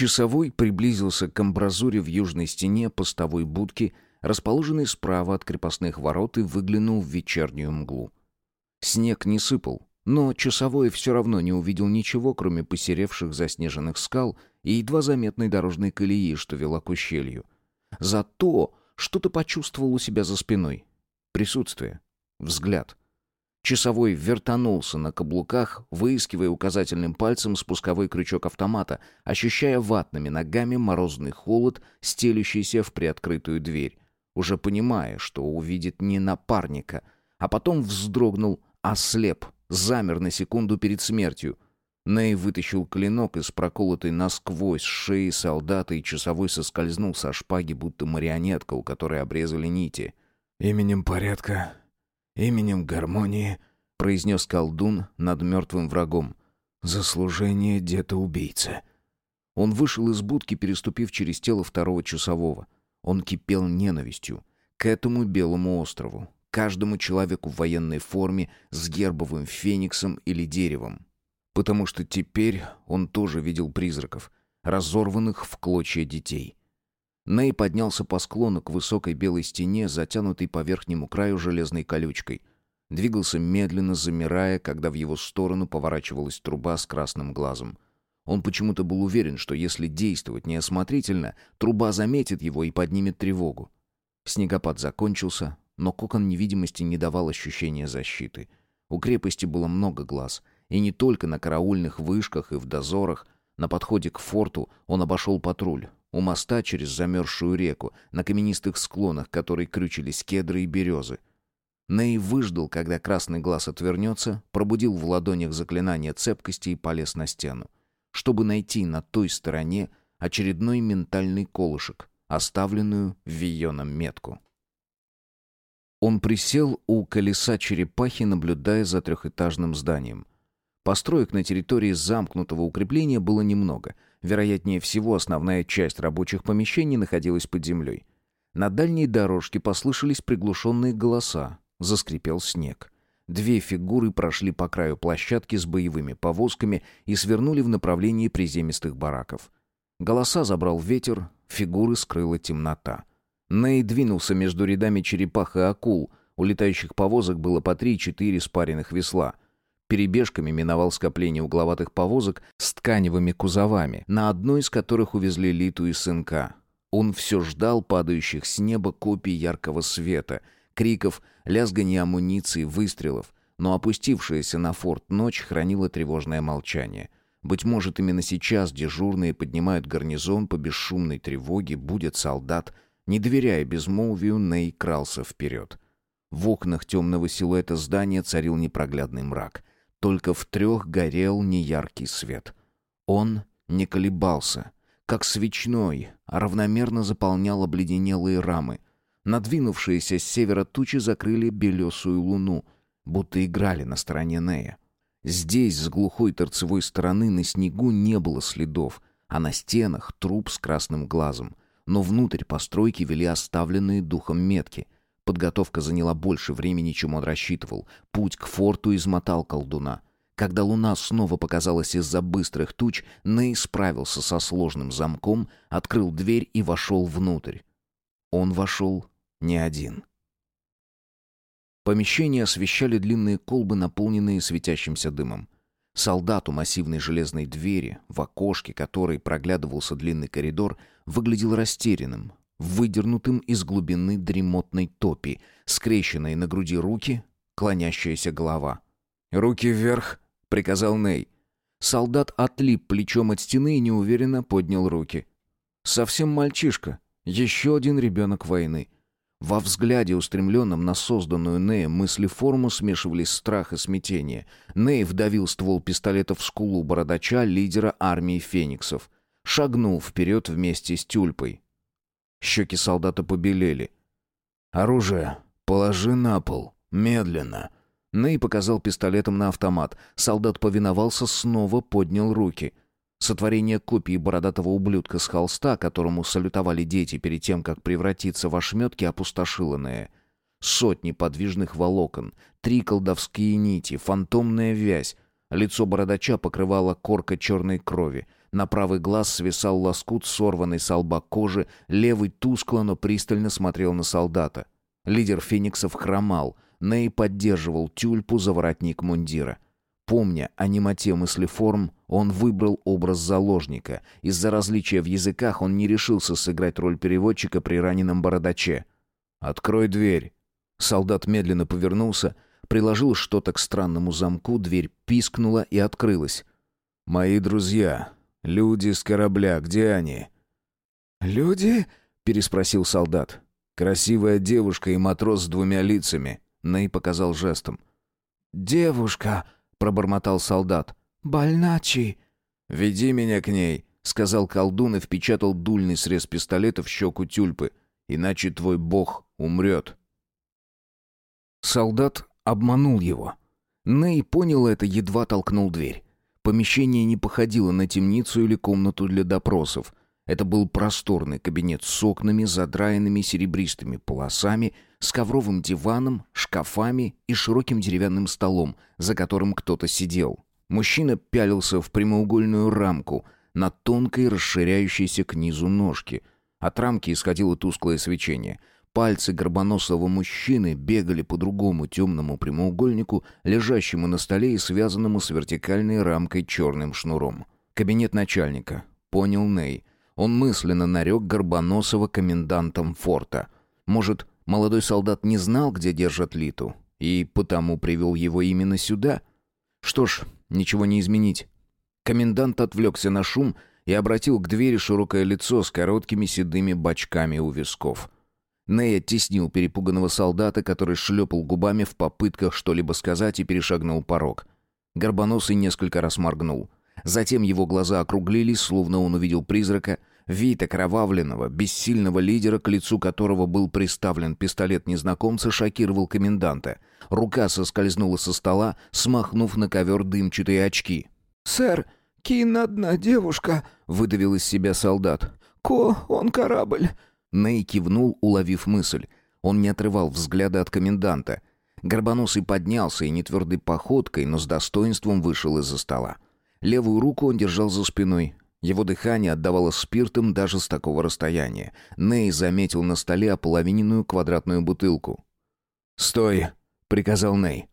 Часовой приблизился к амбразуре в южной стене постовой будки, расположенной справа от крепостных ворот, и выглянул в вечернюю мглу. Снег не сыпал, но часовой все равно не увидел ничего, кроме посеревших заснеженных скал и едва заметной дорожной колеи, что вела к ущелью. Зато что-то почувствовал у себя за спиной. Присутствие. Взгляд. Часовой вертанулся на каблуках, выискивая указательным пальцем спусковой крючок автомата, ощущая ватными ногами морозный холод, стелющийся в приоткрытую дверь, уже понимая, что увидит не напарника, а потом вздрогнул, ослеп, замер на секунду перед смертью. Ней вытащил клинок из проколотой насквозь шеи солдата, и часовой соскользнул со шпаги, будто марионетка, у которой обрезали нити. «Именем порядка именем гармонии», — произнес колдун над мертвым врагом. «Заслужение деда-убийцы». Он вышел из будки, переступив через тело второго часового. Он кипел ненавистью к этому белому острову, каждому человеку в военной форме с гербовым фениксом или деревом. Потому что теперь он тоже видел призраков, разорванных в клочья детей. Ней поднялся по склону к высокой белой стене, затянутой по верхнему краю железной колючкой. Двигался медленно, замирая, когда в его сторону поворачивалась труба с красным глазом. Он почему-то был уверен, что если действовать неосмотрительно, труба заметит его и поднимет тревогу. Снегопад закончился, но кокон невидимости не давал ощущения защиты. У крепости было много глаз, и не только на караульных вышках и в дозорах. На подходе к форту он обошел патруль. У моста через замерзшую реку, на каменистых склонах, которые крючились кедры и березы. Ней выждал, когда красный глаз отвернется, пробудил в ладонях заклинание цепкости и полез на стену. Чтобы найти на той стороне очередной ментальный колышек, оставленную в виеном метку. Он присел у колеса черепахи, наблюдая за трехэтажным зданием. Построек на территории замкнутого укрепления было немного — Вероятнее всего, основная часть рабочих помещений находилась под землей. На дальней дорожке послышались приглушенные голоса. Заскрипел снег. Две фигуры прошли по краю площадки с боевыми повозками и свернули в направлении приземистых бараков. Голоса забрал ветер, фигуры скрыла темнота. Ней двинулся между рядами черепах и акул. У летающих повозок было по три-четыре спаренных весла. Перебежками миновал скопление угловатых повозок с тканевыми кузовами, на одной из которых увезли Литу и сынка. Он все ждал падающих с неба копий яркого света, криков, лязгания амуниции, выстрелов, но опустившаяся на форт ночь хранила тревожное молчание. Быть может, именно сейчас дежурные поднимают гарнизон по бесшумной тревоге, будет солдат. Не доверяя безмолвию, Ней крался вперед. В окнах темного силуэта здания царил непроглядный мрак — только в трех горел неяркий свет. Он не колебался, как свечной, а равномерно заполнял обледенелые рамы. Надвинувшиеся с севера тучи закрыли белесую луну, будто играли на стороне Нея. Здесь, с глухой торцевой стороны, на снегу не было следов, а на стенах труп с красным глазом. Но внутрь постройки вели оставленные духом метки — Подготовка заняла больше времени, чем он рассчитывал. Путь к форту измотал колдуна. Когда луна снова показалась из-за быстрых туч, Ней справился со сложным замком, открыл дверь и вошел внутрь. Он вошел не один. Помещение освещали длинные колбы, наполненные светящимся дымом. Солдат у массивной железной двери, в окошке которой проглядывался длинный коридор, выглядел растерянным, выдернутым из глубины дремотной топи, скрещенные на груди руки, клонящаяся голова. «Руки вверх!» — приказал Ней. Солдат отлип плечом от стены и неуверенно поднял руки. Совсем мальчишка, еще один ребенок войны. Во взгляде, устремленном на созданную Неем мыслеформу, смешивались страх и смятение. Ней вдавил ствол пистолета в скулу бородача, лидера армии фениксов. Шагнул вперед вместе с тюльпой. Щеки солдата побелели. «Оружие положи на пол. Медленно». Ней показал пистолетом на автомат. Солдат повиновался, снова поднял руки. Сотворение копии бородатого ублюдка с холста, которому салютовали дети перед тем, как превратиться в ошметки, опустошило Нея. Сотни подвижных волокон, три колдовские нити, фантомная вязь. Лицо бородача покрывала корка черной крови. На правый глаз свисал лоскут сорванной с лба кожи, левый тускло, но пристально смотрел на солдата. Лидер фениксов хромал, Ней поддерживал тюльпу за воротник мундира. Помня о немоте мыслеформ, он выбрал образ заложника. Из-за различия в языках он не решился сыграть роль переводчика при раненом бородаче. «Открой дверь!» Солдат медленно повернулся, приложил что-то к странному замку, дверь пискнула и открылась. «Мои друзья, люди с корабля, где они?» «Люди?» — переспросил солдат. «Красивая девушка и матрос с двумя лицами», — Ней показал жестом. «Девушка», — пробормотал солдат. «Больначий». «Веди меня к ней», — сказал колдун и впечатал дульный срез пистолета в щеку тюльпы. «Иначе твой бог умрет». Солдат обманул его. Ней понял это, едва толкнул дверь. Помещение не походило на темницу или комнату для допросов. Это был просторный кабинет с окнами, задраенными серебристыми полосами, с ковровым диваном, шкафами и широким деревянным столом, за которым кто-то сидел. Мужчина пялился в прямоугольную рамку на тонкой, расширяющейся к низу ножке. От рамки исходило тусклое свечение. Пальцы горбоносого мужчины бегали по другому темному прямоугольнику, лежащему на столе и связанному с вертикальной рамкой черным шнуром. Кабинет начальника. Понял Ней. Он мысленно нарек Горбоносова комендантом форта. Может, молодой солдат не знал, где держат Литу, и потому привел его именно сюда? Что ж, ничего не изменить. Комендант отвлекся на шум и обратил к двери широкое лицо с короткими седыми бочками у висков. Ней оттеснил перепуганного солдата, который шлепал губами в попытках что-либо сказать и перешагнул порог. Горбоносый несколько раз моргнул. Затем его глаза округлились, словно он увидел призрака. Вид окровавленного, бессильного лидера, к лицу которого был приставлен пистолет незнакомца, шокировал коменданта. Рука соскользнула со стола, смахнув на ковер дымчатые очки. «Сэр, кин одна девушка», — выдавил из себя солдат. «Ко, он корабль». Ней кивнул, уловив мысль. Он не отрывал взгляда от коменданта. Горбоносый поднялся и нетвердой походкой, но с достоинством вышел из-за стола. Левую руку он держал за спиной. Его дыхание отдавало спиртом даже с такого расстояния. Ней заметил на столе ополовиненную квадратную бутылку. «Стой!» — приказал Ней.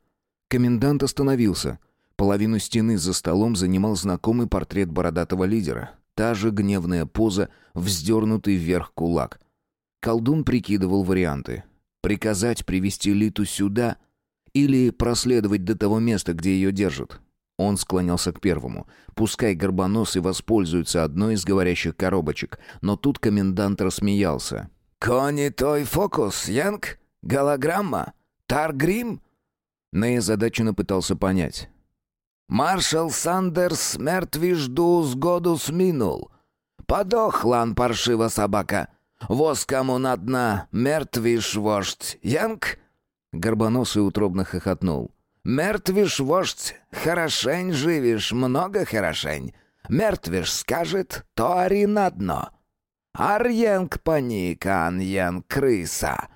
Комендант остановился. Половину стены за столом занимал знакомый портрет бородатого лидера. Та же гневная поза, вздернутый вверх кулак. Колдун прикидывал варианты. Приказать привести Литу сюда или проследовать до того места, где ее держат. Он склонялся к первому. Пускай горбоносый воспользуется одной из говорящих коробочек. Но тут комендант рассмеялся. «Кони той фокус, Янг? Голограмма? Таргрим?» Ней озадаченно пытался понять. «Маршал Сандерс мертвиш дус годус минул. Подохлан паршива собака. Воз кому на дна, мертвиш вождь, Янг?» Горбоносый утробно хохотнул. Мертвиш вождь, хорошень живешь, много хорошень. Мертвиш скажет, то ари на дно. Арьенг паник, аньен крыса.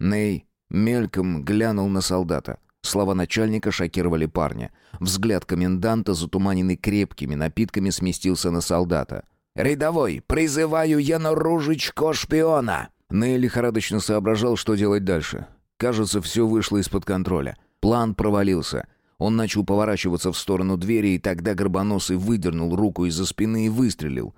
Ней мельком глянул на солдата. Слова начальника шокировали парня. Взгляд коменданта, затуманенный крепкими напитками, сместился на солдата. «Рядовой, призываю яноружечко шпиона!» Ней лихорадочно соображал, что делать дальше. Кажется, все вышло из-под контроля. План провалился. Он начал поворачиваться в сторону двери, и тогда Горбоносый выдернул руку из-за спины и выстрелил.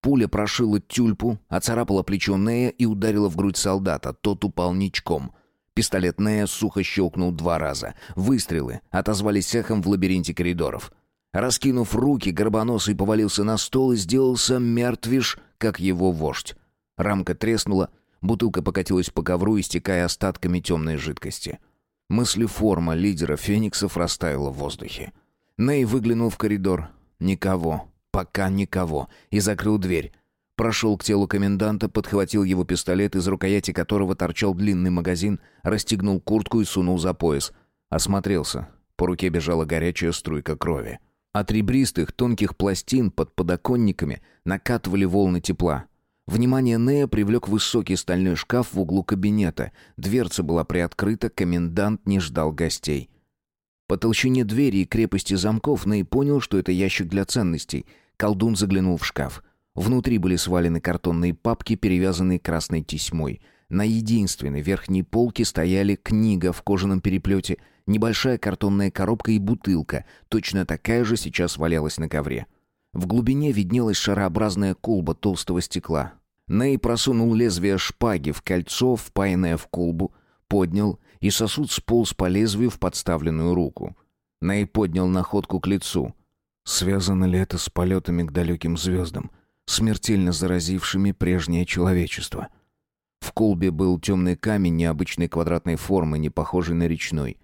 Пуля прошила тюльпу, оцарапала плечо Нея и ударила в грудь солдата. Тот упал ничком. Пистолет Нея сухо щелкнул два раза. Выстрелы отозвались эхом в лабиринте коридоров. Раскинув руки, Горбоносый повалился на стол и сделался мертвиш, как его вождь. Рамка треснула, бутылка покатилась по ковру, истекая остатками темной жидкости. — Мыслеформа лидера фениксов растаяла в воздухе. Ней выглянул в коридор. Никого. Пока никого. И закрыл дверь. Прошел к телу коменданта, подхватил его пистолет, из рукояти которого торчал длинный магазин, расстегнул куртку и сунул за пояс. Осмотрелся. По руке бежала горячая струйка крови. От ребристых тонких пластин под подоконниками накатывали волны тепла. Внимание Нея привлек высокий стальной шкаф в углу кабинета. Дверца была приоткрыта, комендант не ждал гостей. По толщине двери и крепости замков Ней понял, что это ящик для ценностей. Колдун заглянул в шкаф. Внутри были свалены картонные папки, перевязанные красной тесьмой. На единственной верхней полке стояли книга в кожаном переплете, небольшая картонная коробка и бутылка, точно такая же сейчас валялась на ковре. В глубине виднелась шарообразная колба толстого стекла. Ней просунул лезвие шпаги в кольцо, впаянное в колбу, поднял, и сосуд сполз по лезвию в подставленную руку. Ней поднял находку к лицу. Связано ли это с полетами к далеким звездам, смертельно заразившими прежнее человечество? В колбе был темный камень необычной квадратной формы, не похожий на речной.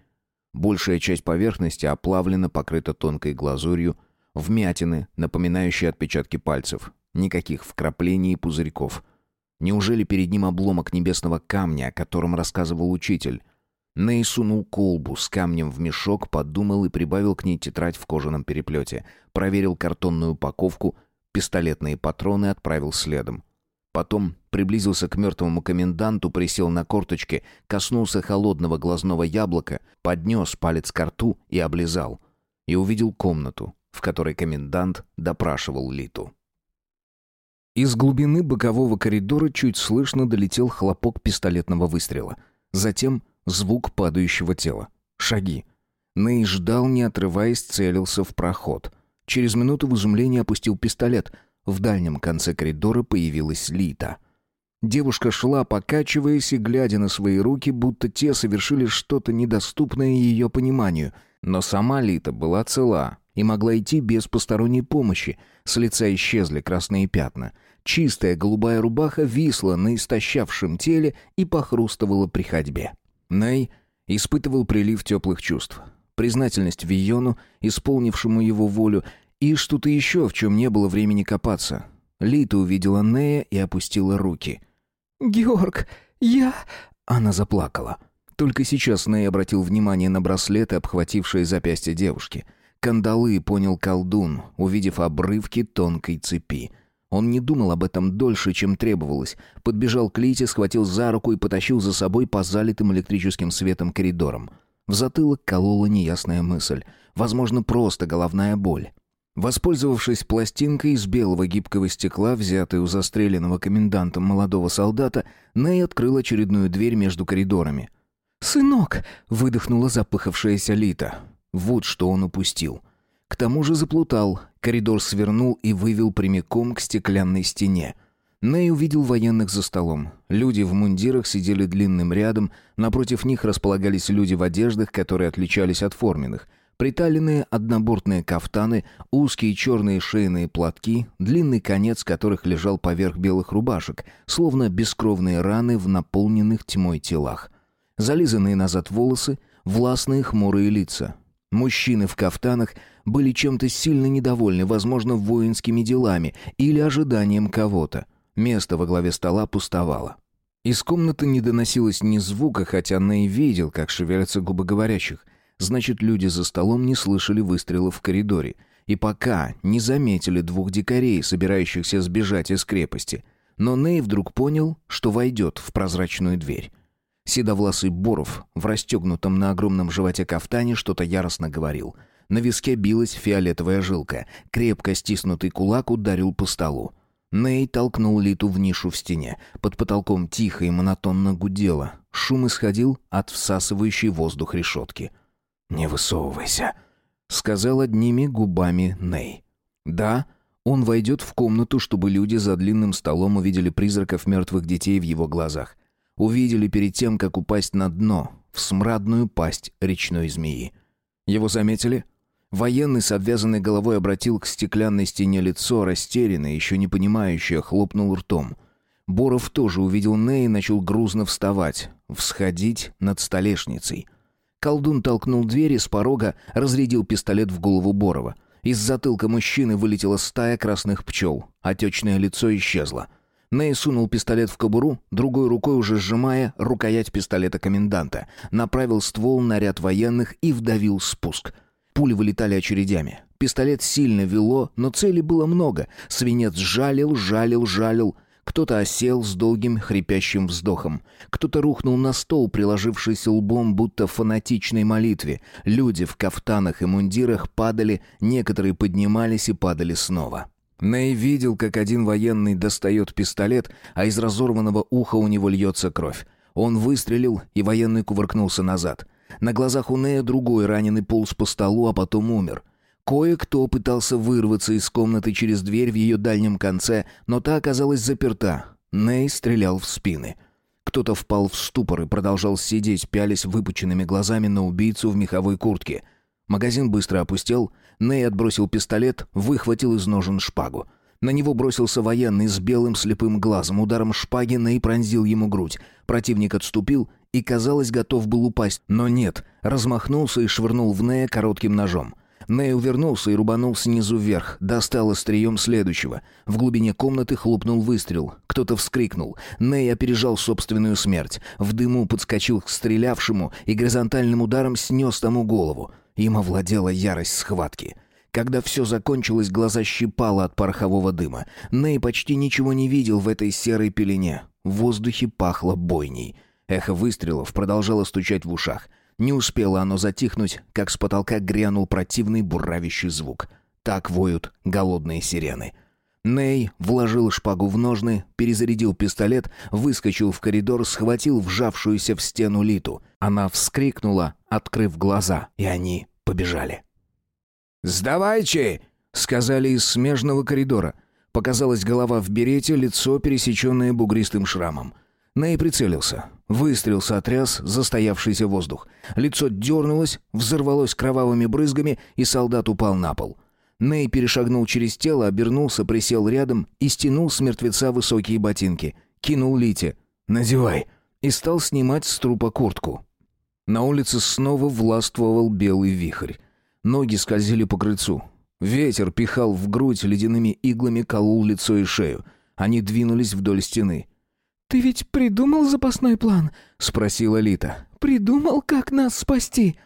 Большая часть поверхности оплавлена, покрыта тонкой глазурью, вмятины, напоминающие отпечатки пальцев, никаких вкраплений и пузырьков. Неужели перед ним обломок небесного камня, о котором рассказывал учитель? Ней сунул колбу с камнем в мешок, подумал и прибавил к ней тетрадь в кожаном переплете. Проверил картонную упаковку, пистолетные патроны отправил следом. Потом приблизился к мертвому коменданту, присел на корточки, коснулся холодного глазного яблока, поднес палец к рту и облизал. И увидел комнату, в которой комендант допрашивал Литу. Из глубины бокового коридора чуть слышно долетел хлопок пистолетного выстрела. Затем звук падающего тела. Шаги. Ней ждал, не отрываясь, целился в проход. Через минуту в изумлении опустил пистолет. В дальнем конце коридора появилась Лита. Девушка шла, покачиваясь и глядя на свои руки, будто те совершили что-то недоступное ее пониманию. Но сама Лита была цела и могла идти без посторонней помощи. С лица исчезли красные пятна. Чистая голубая рубаха висла на истощавшем теле и похрустывала при ходьбе. Ней испытывал прилив теплых чувств. Признательность Виону, исполнившему его волю, и что-то еще, в чем не было времени копаться. Лита увидела Нея и опустила руки. «Георг, я...» Она заплакала. Только сейчас Ней обратил внимание на браслеты, обхватившие запястье девушки. Кандалы понял колдун, увидев обрывки тонкой цепи. Он не думал об этом дольше, чем требовалось. Подбежал к Лите, схватил за руку и потащил за собой по залитым электрическим светом коридорам. В затылок колола неясная мысль. Возможно, просто головная боль. Воспользовавшись пластинкой из белого гибкого стекла, взятой у застреленного комендантом молодого солдата, Ней открыл очередную дверь между коридорами. «Сынок!» — выдохнула запыхавшаяся Лита. Вот что он упустил. К тому же заплутал. Коридор свернул и вывел прямиком к стеклянной стене. Ней увидел военных за столом. Люди в мундирах сидели длинным рядом, напротив них располагались люди в одеждах, которые отличались от форменных. Приталенные однобортные кафтаны, узкие черные шейные платки, длинный конец которых лежал поверх белых рубашек, словно бескровные раны в наполненных тьмой телах. Зализанные назад волосы, властные хмурые лица. Мужчины в кафтанах были чем-то сильно недовольны, возможно, воинскими делами или ожиданием кого-то. Место во главе стола пустовало. Из комнаты не доносилось ни звука, хотя Ней видел, как шевелятся губы говорящих. Значит, люди за столом не слышали выстрелов в коридоре. И пока не заметили двух дикарей, собирающихся сбежать из крепости. Но Ней вдруг понял, что войдет в прозрачную дверь. Седовласый Боров в расстегнутом на огромном животе кафтане что-то яростно говорил. На виске билась фиолетовая жилка. Крепко стиснутый кулак ударил по столу. Ней толкнул Литу в нишу в стене. Под потолком тихо и монотонно гудело. Шум исходил от всасывающей воздух решетки. «Не высовывайся», — сказал одними губами Ней. «Да, он войдет в комнату, чтобы люди за длинным столом увидели призраков мертвых детей в его глазах увидели перед тем, как упасть на дно, в смрадную пасть речной змеи. Его заметили? Военный с обвязанной головой обратил к стеклянной стене лицо, растерянное, еще не понимающее, хлопнул ртом. Боров тоже увидел Ней и начал грузно вставать, всходить над столешницей. Колдун толкнул дверь и с порога разрядил пистолет в голову Борова. Из затылка мужчины вылетела стая красных пчел. Отечное лицо исчезло. Ней сунул пистолет в кобуру, другой рукой уже сжимая рукоять пистолета коменданта, направил ствол на ряд военных и вдавил спуск. Пули вылетали очередями. Пистолет сильно вело, но целей было много. Свинец жалил, жалил, жалил. Кто-то осел с долгим хрипящим вздохом. Кто-то рухнул на стол, приложившись лбом, будто в фанатичной молитве. Люди в кафтанах и мундирах падали, некоторые поднимались и падали снова. Ней видел, как один военный достает пистолет, а из разорванного уха у него льется кровь. Он выстрелил, и военный кувыркнулся назад. На глазах у Нея другой раненый полз по столу, а потом умер. Кое-кто пытался вырваться из комнаты через дверь в ее дальнем конце, но та оказалась заперта. Ней стрелял в спины. Кто-то впал в ступор и продолжал сидеть, пялясь выпученными глазами на убийцу в меховой куртке. Магазин быстро опустел, Ней отбросил пистолет, выхватил из ножен шпагу. На него бросился военный с белым слепым глазом. Ударом шпаги Ней пронзил ему грудь. Противник отступил и, казалось, готов был упасть, но нет, размахнулся и швырнул в Нея коротким ножом. Ней увернулся и рубанул снизу вверх, достал острием следующего. В глубине комнаты хлопнул выстрел. Кто-то вскрикнул. Ней опережал собственную смерть. В дыму подскочил к стрелявшему и горизонтальным ударом снес тому голову. Им овладела ярость схватки. Когда все закончилось, глаза щипало от порохового дыма. Ней почти ничего не видел в этой серой пелене. В воздухе пахло бойней. Эхо выстрелов продолжало стучать в ушах. Не успело оно затихнуть, как с потолка грянул противный буравящий звук. Так воют голодные сирены. Ней вложил шпагу в ножны, перезарядил пистолет, выскочил в коридор, схватил вжавшуюся в стену Литу. Она вскрикнула, открыв глаза, и они побежали. «Сдавайте!» — сказали из смежного коридора. Показалась голова в берете, лицо, пересеченное бугристым шрамом. Ней прицелился. Выстрел сотряс застоявшийся воздух. Лицо дернулось, взорвалось кровавыми брызгами, и солдат упал на пол. Ней перешагнул через тело, обернулся, присел рядом и стянул с мертвеца высокие ботинки. Кинул Лите. «Надевай!» и стал снимать с трупа куртку. На улице снова властвовал белый вихрь. Ноги скользили по крыльцу. Ветер пихал в грудь ледяными иглами, колол лицо и шею. Они двинулись вдоль стены. «Ты ведь придумал запасной план?» — спросила Лита. «Придумал, как нас спасти?»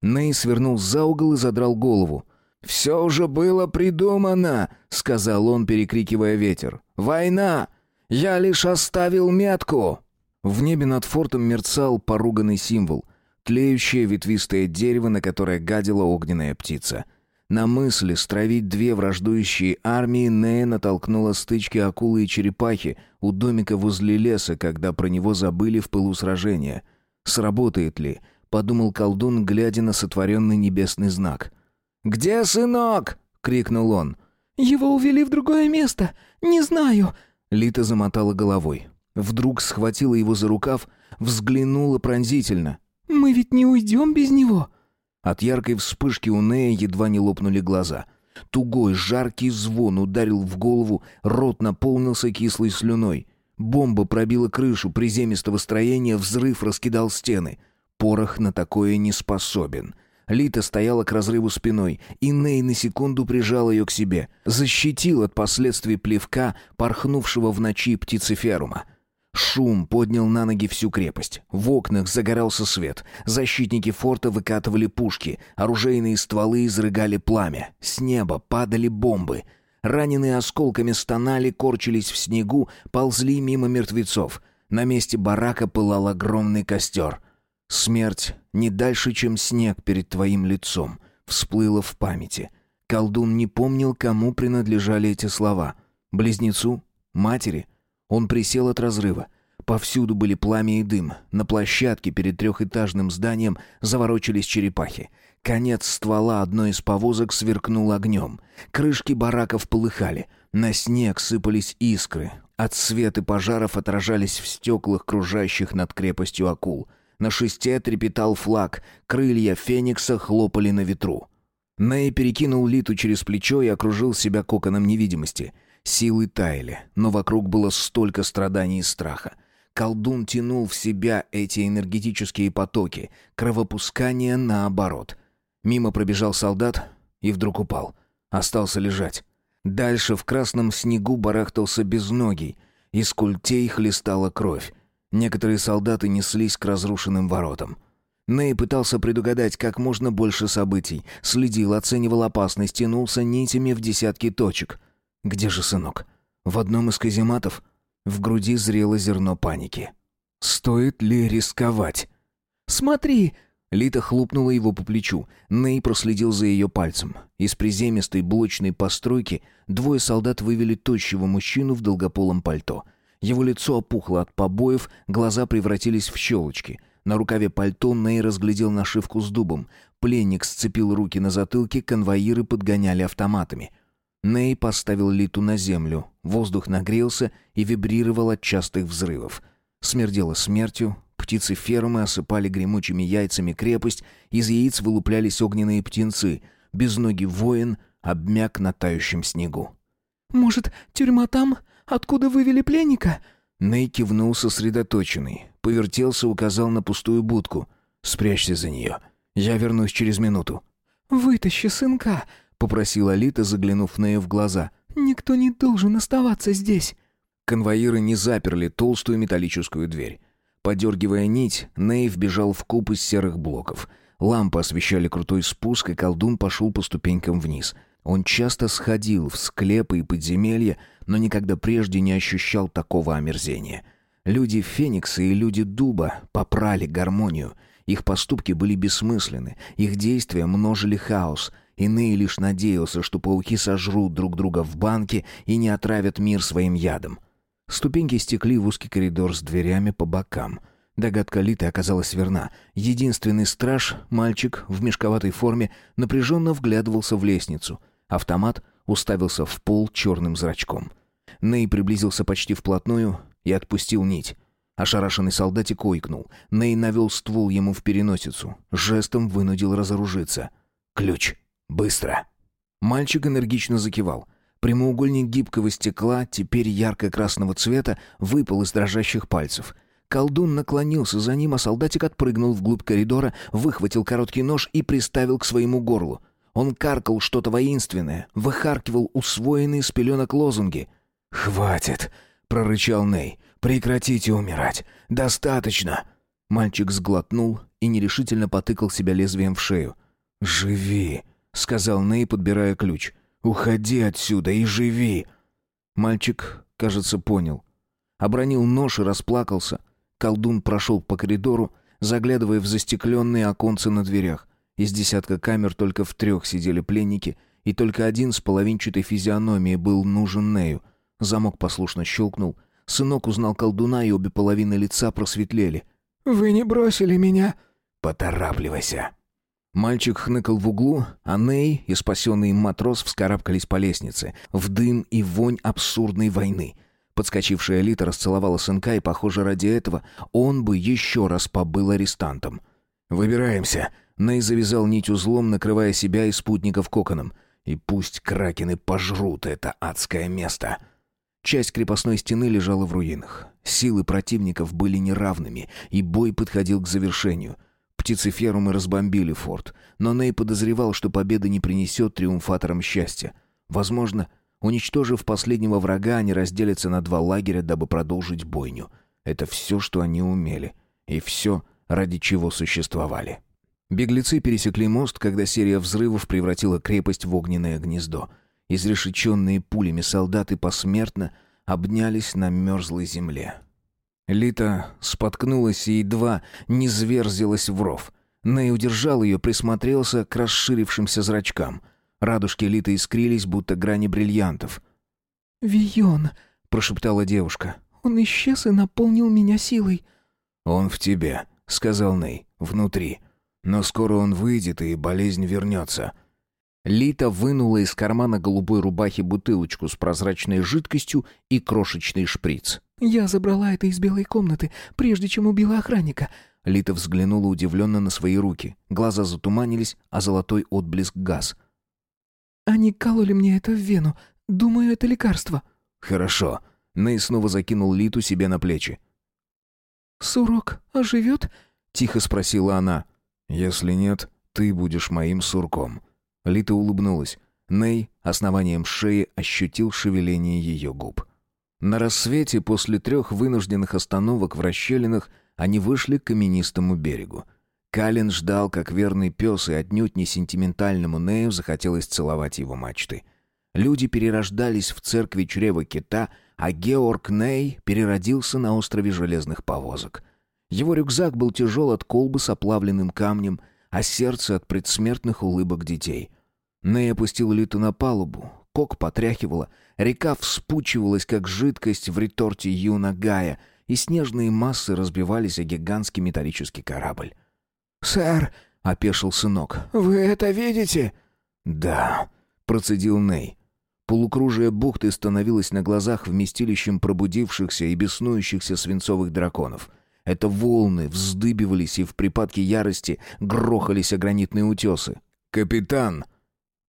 Ней свернул за угол и задрал голову. «Все уже было придумано», — сказал он, перекрикивая ветер. «Война! Я лишь оставил метку!» В небе над фортом мерцал поруганный символ. Тлеющее ветвистое дерево, на которое гадила огненная птица — на мысли стравить две враждующие армии Нея натолкнула стычки акулы и черепахи у домика возле леса, когда про него забыли в пылу сражения. «Сработает ли?» — подумал колдун, глядя на сотворенный небесный знак. «Где сынок?» — крикнул он. «Его увели в другое место. Не знаю». Лита замотала головой. Вдруг схватила его за рукав, взглянула пронзительно. «Мы ведь не уйдем без него». От яркой вспышки у Нея едва не лопнули глаза. Тугой, жаркий звон ударил в голову, рот наполнился кислой слюной. Бомба пробила крышу приземистого строения, взрыв раскидал стены. Порох на такое не способен. Лита стояла к разрыву спиной, и Ней на секунду прижал ее к себе, защитил от последствий плевка, порхнувшего в ночи птицеферума. Шум поднял на ноги всю крепость. В окнах загорался свет. Защитники форта выкатывали пушки. Оружейные стволы изрыгали пламя. С неба падали бомбы. Раненые осколками стонали, корчились в снегу, ползли мимо мертвецов. На месте барака пылал огромный костер. Смерть не дальше, чем снег перед твоим лицом, всплыла в памяти. Колдун не помнил, кому принадлежали эти слова. Близнецу? Матери? Он присел от разрыва. Повсюду были пламя и дым. На площадке перед трехэтажным зданием заворочились черепахи. Конец ствола одной из повозок сверкнул огнем. Крышки бараков полыхали. На снег сыпались искры. От света пожаров отражались в стеклах, кружащих над крепостью акул. На шесте трепетал флаг. Крылья феникса хлопали на ветру. Ней перекинул Литу через плечо и окружил себя коконом невидимости — Силы таяли, но вокруг было столько страданий и страха. Колдун тянул в себя эти энергетические потоки, кровопускание наоборот. Мимо пробежал солдат и вдруг упал. Остался лежать. Дальше в красном снегу барахтался безногий. Из культей хлестала кровь. Некоторые солдаты неслись к разрушенным воротам. Ней пытался предугадать как можно больше событий. Следил, оценивал опасность, тянулся нитями в десятки точек — где же сынок? В одном из казематов? В груди зрело зерно паники. Стоит ли рисковать? «Смотри!» Лита хлопнула его по плечу. Ней проследил за ее пальцем. Из приземистой блочной постройки двое солдат вывели тощего мужчину в долгополом пальто. Его лицо опухло от побоев, глаза превратились в щелочки. На рукаве пальто Ней разглядел нашивку с дубом. Пленник сцепил руки на затылке, конвоиры подгоняли автоматами. Ней поставил Литу на землю. Воздух нагрелся и вибрировал от частых взрывов. Смердело смертью, Птицы фермы осыпали гремучими яйцами крепость, из яиц вылуплялись огненные птенцы. Безногий воин обмяк на тающем снегу. «Может, тюрьма там, откуда вывели пленника?» Ней кивнул сосредоточенный, повертелся, указал на пустую будку. «Спрячься за нее. Я вернусь через минуту». «Вытащи сынка», — попросила Лита, заглянув Нею в глаза. «Никто не должен оставаться здесь». Конвоиры не заперли толстую металлическую дверь. Подергивая нить, Нейв бежал в куб из серых блоков. Лампы освещали крутой спуск, и колдун пошел по ступенькам вниз. Он часто сходил в склепы и подземелья, но никогда прежде не ощущал такого омерзения. Люди Феникса и люди Дуба попрали гармонию. Их поступки были бессмысленны, их действия множили хаос. Иные лишь надеялся, что пауки сожрут друг друга в банке и не отравят мир своим ядом. Ступеньки стекли в узкий коридор с дверями по бокам. Догадка Литы оказалась верна. Единственный страж, мальчик в мешковатой форме, напряженно вглядывался в лестницу. Автомат уставился в пол черным зрачком. Ней приблизился почти вплотную и отпустил нить. Ошарашенный солдатик ойкнул. Ней навел ствол ему в переносицу. Жестом вынудил разоружиться. «Ключ! Быстро!» Мальчик энергично закивал. Прямоугольник гибкого стекла, теперь ярко-красного цвета, выпал из дрожащих пальцев. Колдун наклонился за ним, а солдатик отпрыгнул вглубь коридора, выхватил короткий нож и приставил к своему горлу. Он каркал что-то воинственное, выхаркивал усвоенные с пеленок лозунги. «Хватит!» — прорычал Ней. «Прекратите умирать! Достаточно!» Мальчик сглотнул и нерешительно потыкал себя лезвием в шею. «Живи!» — сказал Ней, подбирая ключ. Уходи отсюда и живи!» Мальчик, кажется, понял. Обронил нож и расплакался. Колдун прошел по коридору, заглядывая в застекленные оконцы на дверях. Из десятка камер только в трех сидели пленники, и только один с половинчатой физиономией был нужен Нею. Замок послушно щелкнул. Сынок узнал колдуна, и обе половины лица просветлели. «Вы не бросили меня?» «Поторапливайся!» Мальчик хныкал в углу, а Ней и спасенный им матрос вскарабкались по лестнице, в дым и вонь абсурдной войны. Подскочившая элита расцеловала сынка, и, похоже, ради этого он бы еще раз побыл арестантом. «Выбираемся!» Ней завязал нить узлом, накрывая себя и спутников коконом. «И пусть кракены пожрут это адское место!» Часть крепостной стены лежала в руинах. Силы противников были неравными, и бой подходил к завершению — Птицеферумы разбомбили форт, но Ней подозревал, что победа не принесет триумфаторам счастья. Возможно, уничтожив последнего врага, они разделятся на два лагеря, дабы продолжить бойню. Это все, что они умели, и все, ради чего существовали. Беглецы пересекли мост, когда серия взрывов превратила крепость в огненное гнездо. Изрешеченные пулями солдаты посмертно обнялись на мерзлой земле. Лита споткнулась и едва не зверзилась в ров. Ней удержал ее, присмотрелся к расширившимся зрачкам. Радужки Литы искрились, будто грани бриллиантов. «Вион», — прошептала девушка, — «он исчез и наполнил меня силой». «Он в тебе», — сказал Ней, — «внутри. Но скоро он выйдет, и болезнь вернется». Лита вынула из кармана голубой рубахи бутылочку с прозрачной жидкостью и крошечный шприц. «Я забрала это из белой комнаты, прежде чем убила охранника». Лита взглянула удивленно на свои руки. Глаза затуманились, а золотой отблеск газ. «Они кололи мне это в вену. Думаю, это лекарство». «Хорошо». Ней снова закинул Литу себе на плечи. «Сурок оживет?» — тихо спросила она. «Если нет, ты будешь моим сурком». Лита улыбнулась. Ней основанием шеи ощутил шевеление ее губ. На рассвете, после трех вынужденных остановок в расщелинах, они вышли к каменистому берегу. Калин ждал, как верный пес, и отнюдь не сентиментальному Нею захотелось целовать его мачты. Люди перерождались в церкви чрева кита, а Георг Ней переродился на острове железных повозок. Его рюкзак был тяжел от колбы с оплавленным камнем, а сердце от предсмертных улыбок детей. Ней опустил Литу на палубу. Кок потряхивала, река вспучивалась, как жидкость в реторте Юна Гая, и снежные массы разбивались о гигантский металлический корабль. «Сэр!» — опешил сынок. «Вы это видите?» «Да», — процедил Ней. Полукружие бухты становилось на глазах вместилищем пробудившихся и беснующихся свинцовых драконов. Это волны вздыбивались и в припадке ярости грохались о гранитные утесы. «Капитан!»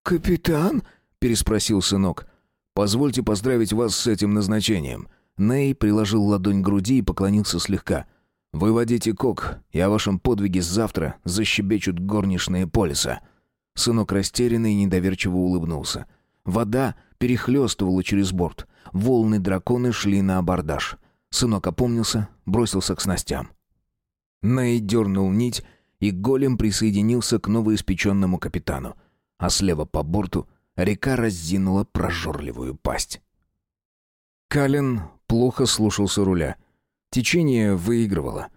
«Капитан?» — переспросил сынок. «Позвольте поздравить вас с этим назначением». Ней приложил ладонь к груди и поклонился слегка. «Выводите кок, и о вашем подвиге завтра защебечут горничные полиса». Сынок растерянный и недоверчиво улыбнулся. Вода перехлестывала через борт. Волны драконы шли на абордаж. Сынок опомнился, бросился к снастям. Ней дернул нить, и голем присоединился к новоиспеченному капитану. А слева по борту река раздинула прожорливую пасть. Калин плохо слушался руля. Течение выигрывало.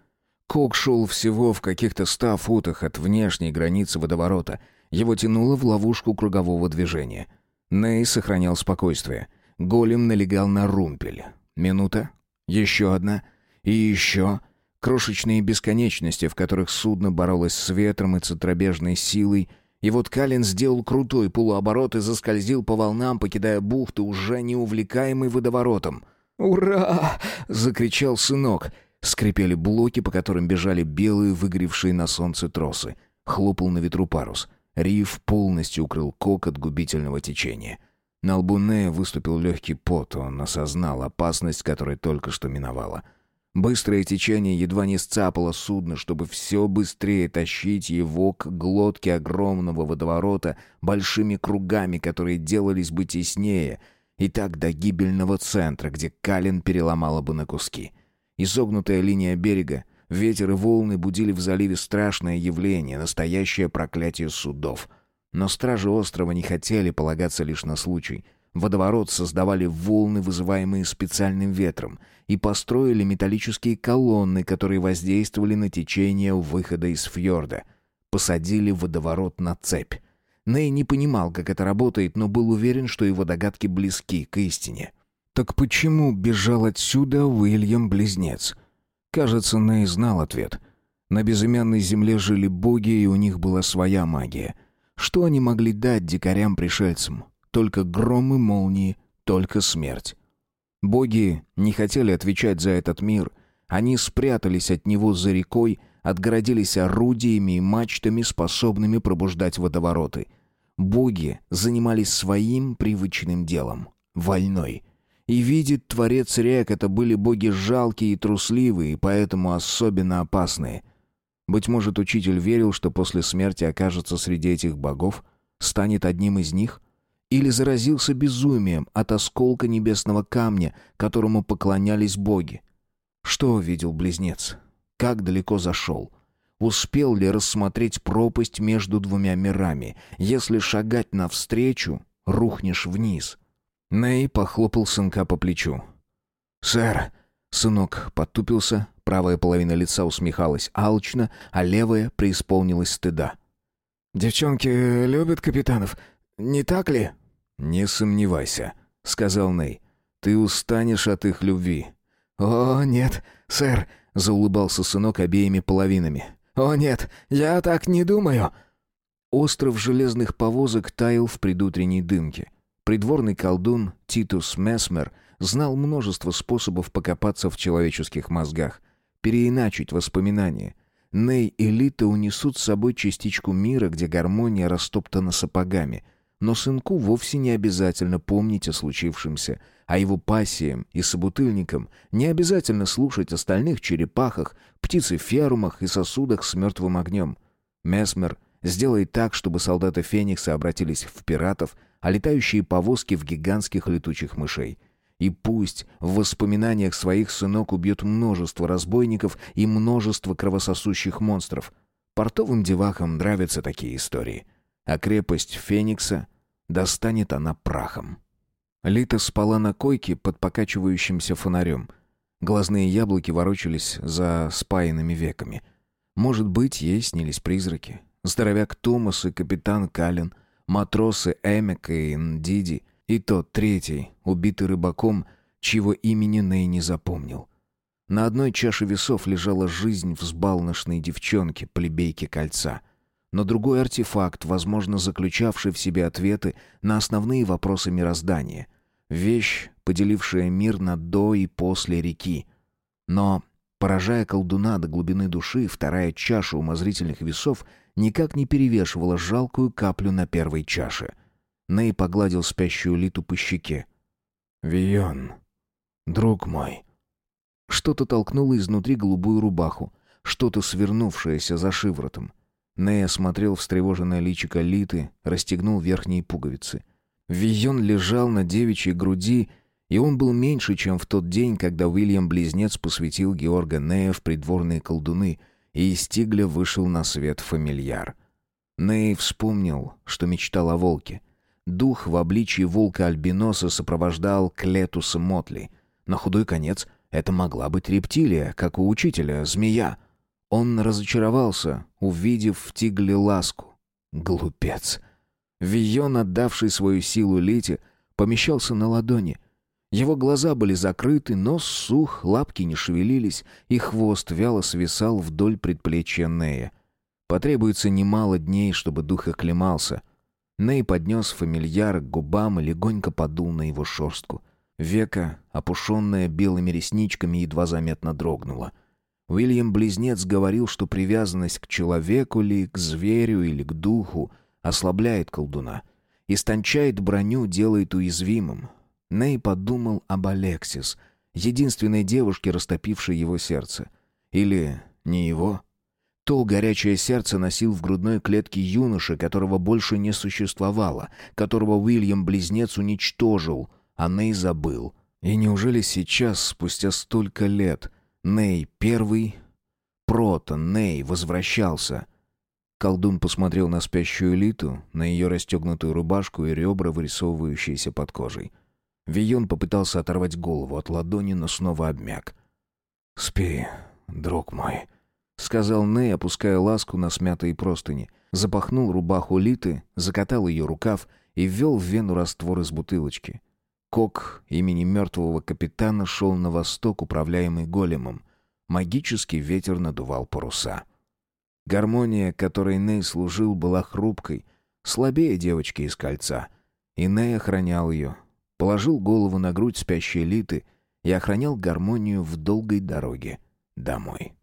Кок шел всего в каких-то ста футах от внешней границы водоворота. Его тянуло в ловушку кругового движения — Ней сохранял спокойствие. Голем налегал на румпель. Минута. Еще одна. И еще. Крошечные бесконечности, в которых судно боролось с ветром и центробежной силой. И вот Калин сделал крутой полуоборот и заскользил по волнам, покидая бухту, уже не увлекаемый водоворотом. «Ура!» — закричал сынок. Скрипели блоки, по которым бежали белые, выгоревшие на солнце тросы. Хлопал на ветру парус. Риф полностью укрыл кок от губительного течения. На лбу Нея выступил легкий пот, он осознал опасность, которая только что миновала. Быстрое течение едва не сцапало судно, чтобы все быстрее тащить его к глотке огромного водоворота большими кругами, которые делались бы теснее, и так до гибельного центра, где Калин переломала бы на куски. Изогнутая линия берега Ветер и волны будили в заливе страшное явление, настоящее проклятие судов. Но стражи острова не хотели полагаться лишь на случай. Водоворот создавали волны, вызываемые специальным ветром, и построили металлические колонны, которые воздействовали на течение у выхода из фьорда. Посадили водоворот на цепь. Ней не понимал, как это работает, но был уверен, что его догадки близки к истине. Так почему бежал отсюда Уильям-близнец? Кажется, Ней знал ответ. На безымянной земле жили боги, и у них была своя магия. Что они могли дать дикарям-пришельцам? Только громы, молнии, только смерть. Боги не хотели отвечать за этот мир. Они спрятались от него за рекой, отгородились орудиями и мачтами, способными пробуждать водовороты. Боги занимались своим привычным делом — войной — и видит Творец рек, это были боги жалкие и трусливые, и поэтому особенно опасные. Быть может, учитель верил, что после смерти окажется среди этих богов, станет одним из них? Или заразился безумием от осколка небесного камня, которому поклонялись боги? Что видел близнец? Как далеко зашел? Успел ли рассмотреть пропасть между двумя мирами? Если шагать навстречу, рухнешь вниз — Ней похлопал сынка по плечу. «Сэр!» Сынок подтупился, правая половина лица усмехалась алчно, а левая преисполнилась стыда. «Девчонки любят капитанов, не так ли?» «Не сомневайся», — сказал Ней. «Ты устанешь от их любви». «О, нет, сэр», — заулыбался сынок обеими половинами. «О, нет, я так не думаю». Остров железных повозок таял в предутренней дымке. Придворный колдун Титус Месмер знал множество способов покопаться в человеческих мозгах, переиначить воспоминания. Ней и Лита унесут с собой частичку мира, где гармония растоптана сапогами. Но сынку вовсе не обязательно помнить о случившемся, а его пассиям и собутыльникам не обязательно слушать остальных черепахах, птицеферумах и сосудах с мертвым огнем. Месмер сделает так, чтобы солдаты Феникса обратились в пиратов, а летающие повозки в гигантских летучих мышей. И пусть в воспоминаниях своих сынок убьет множество разбойников и множество кровососущих монстров. Портовым девахам нравятся такие истории. А крепость Феникса достанет она прахом. Лита спала на койке под покачивающимся фонарем. Глазные яблоки ворочались за спаянными веками. Может быть, ей снились призраки. Здоровяк Томас и капитан Каллен, матросы Эмек и Ндиди, и тот третий, убитый рыбаком, чьего имени Ней не запомнил. На одной чаше весов лежала жизнь взбалношной девчонки, плебейки кольца. Но другой артефакт, возможно, заключавший в себе ответы на основные вопросы мироздания. Вещь, поделившая мир на до и после реки. Но, поражая колдуна до глубины души, вторая чаша умозрительных весов никак не перевешивала жалкую каплю на первой чаше. Ней погладил спящую Литу по щеке. «Вион, друг мой», что-то толкнуло изнутри голубую рубаху, что-то свернувшееся за шиворотом. Ней осмотрел встревоженное личико Литы, расстегнул верхние пуговицы. Вион лежал на девичьей груди, и он был меньше, чем в тот день, когда Уильям-близнец посвятил Георга Нея в придворные колдуны, и из Тигля вышел на свет фамильяр. Ней вспомнил, что мечтал о волке. Дух в обличии волка-альбиноса сопровождал Клетуса Мотли. На худой конец это могла быть рептилия, как у учителя, змея. Он разочаровался, увидев в тигле ласку. Глупец. Вион, отдавший свою силу Лите, помещался на ладони. Его глаза были закрыты, нос сух, лапки не шевелились, и хвост вяло свисал вдоль предплечья Нея. Потребуется немало дней, чтобы дух оклемался. Ней поднес фамильяр к губам и легонько подул на его шерстку — Века, опушенная белыми ресничками, едва заметно дрогнула. Уильям-близнец говорил, что привязанность к человеку ли, к зверю или к духу ослабляет колдуна. Истончает броню, делает уязвимым. Ней подумал об Алексис, единственной девушке, растопившей его сердце. Или не его? То горячее сердце носил в грудной клетке юноша, которого больше не существовало, которого Уильям-близнец уничтожил — а Ней забыл. И неужели сейчас, спустя столько лет, Ней первый, Прото, Ней возвращался? Колдун посмотрел на спящую элиту, на ее расстегнутую рубашку и ребра, вырисовывающиеся под кожей. Вион попытался оторвать голову от ладони, но снова обмяк. «Спи, друг мой», — сказал Ней, опуская ласку на смятые простыни. Запахнул рубаху Литы, закатал ее рукав и ввел в вену раствор из бутылочки. Кок имени мертвого капитана шел на восток, управляемый големом. Магический ветер надувал паруса. Гармония, которой Ней служил, была хрупкой, слабее девочки из кольца. И Ней охранял ее. Положил голову на грудь спящей Литы и охранял гармонию в долгой дороге домой.